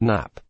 nap.